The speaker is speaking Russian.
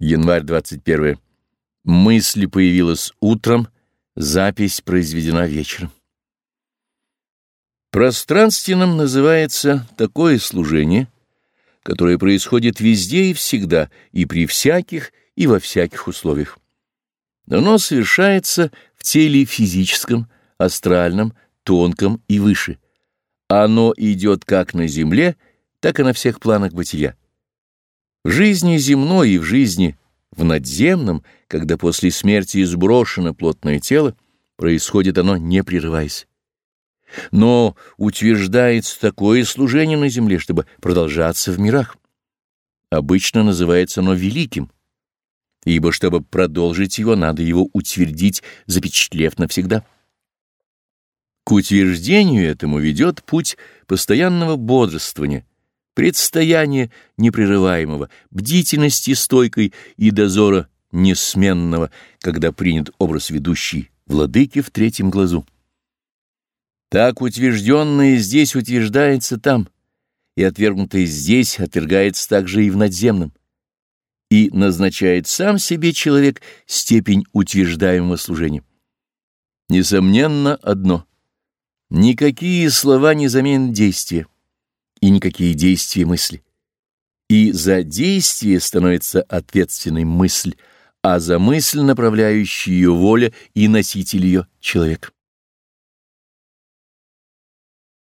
Январь 21. Мысль появилась утром, запись произведена вечером. Пространственным называется такое служение, которое происходит везде и всегда, и при всяких, и во всяких условиях. Оно совершается в теле физическом, астральном, тонком и выше. Оно идет как на земле, так и на всех планах бытия. В жизни земной и в жизни в надземном, когда после смерти сброшено плотное тело, происходит оно не прерываясь. Но утверждается такое служение на земле, чтобы продолжаться в мирах. Обычно называется оно великим, ибо чтобы продолжить его, надо его утвердить, запечатлев навсегда. К утверждению этому ведет путь постоянного бодрствования, предстояние непрерываемого, бдительности стойкой и дозора несменного, когда принят образ ведущий владыки в третьем глазу. Так утвержденное здесь утверждается там, и отвергнутое здесь отвергается также и в надземном, и назначает сам себе человек степень утверждаемого служения. Несомненно одно — никакие слова не заменят действия и никакие действия мысли. И за действие становится ответственной мысль, а за мысль направляющая ее воля и носитель ее человек.